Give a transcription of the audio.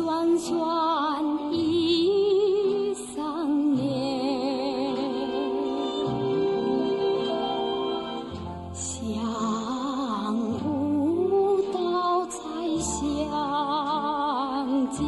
一转转一三年。想不到再相见